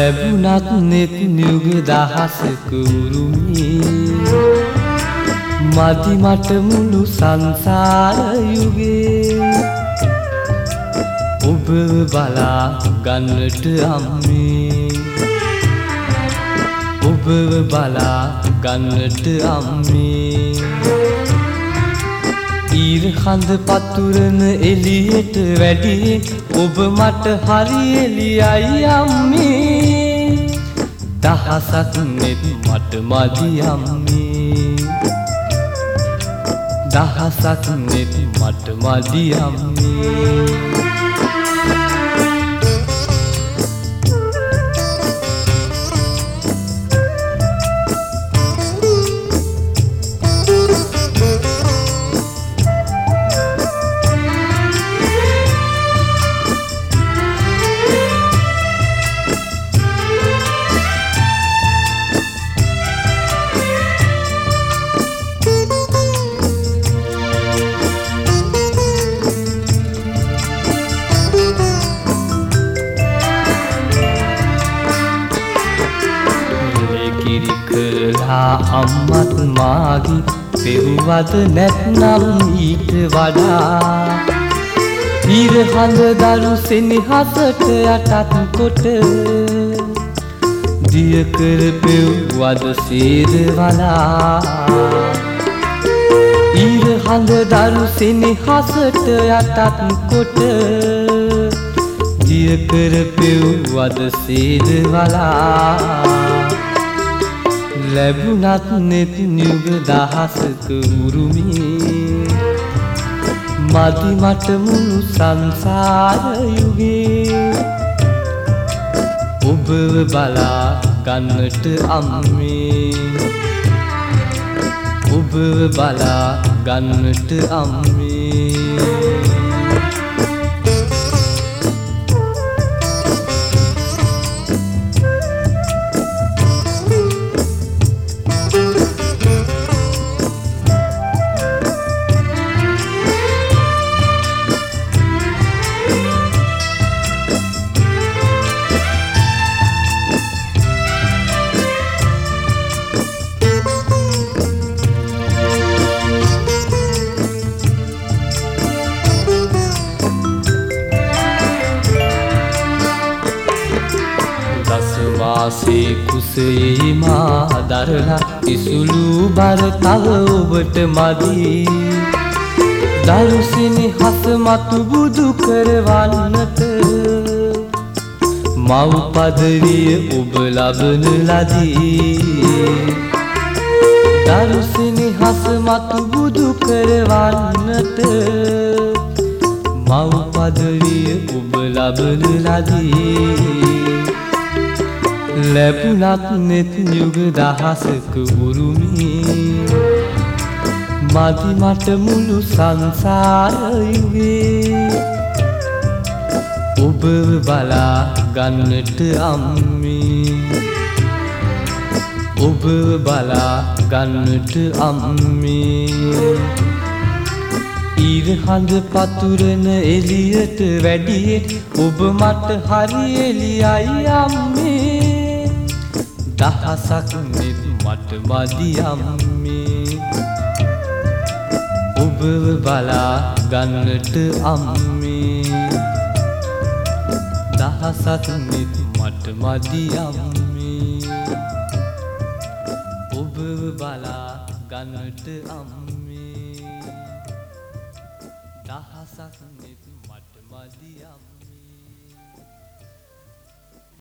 ලැබුණත් නෙත් නියුග දහසක උරුමී. මදි මට මුළු සංසාර යුගේ ඔබ බලා ගන්නට අම්මේ. ඔබව බලා ගන්නට අම්මේ. ඊර හඳ පතුරන එලියට වැඩි ඔබ මට හරි එලියයි අම්මේ. දහසක් නෙත් මට මදි අම්මේ. දහසක් නෙත් මට මදි අම්මේ. කිරි කරලා අම්මත් මාගි පෙව්වද නැත්නම් ඊට වඩා? ඊර හඳ දරු සෙනෙහසට යටත් කොට දිය කර පෙව්වද සේද වලා ඊර හඳ දරු සෙනෙහසට යටත් කොට දිය කර පෙව්වද සේද වලා ලැබුණත් නෙත් නියුග දහසක උරුමී. මදි මට මුළු සංසාර යුගේ ඔබව බලා ගන්නට අම්මේ. ඔබව බලා ගන්නට අම්මේ. දසවාසේ කුසයේ මා දරලා ඉසුළු බර තව ඔබට මදි. දරුසිනි හස මතු බුදු කරවන්නට මව් පදවිය ඔබ ලබන ලදී. දරුසිනි හස මතු බුදු කරවන්නට මව් පදවිය ඔබ ලබන ලදී. ලැබුණත් නෙත් යුග දහසක උරුමී. මදි මට මුළු සංසාර යුගේ. ඔබව බලා ගන්නට අම්මේ. ඔබව බලා ගන්නට අම්මේ. ඊර හඳ පතුරන එලියට වැඩියෙන් ඔබ මට හරි එලියයි අම්මේ. දහසක් නෙත් මට මදි අම්මේ. ඔබව බලා ගන්නට අම්මේ. දහසක් නෙත් මට මදි අම්මේ. ඔබව බලා ගන්නට අම්මේ. දහසක් නෙත් මට මදි අම්මේ.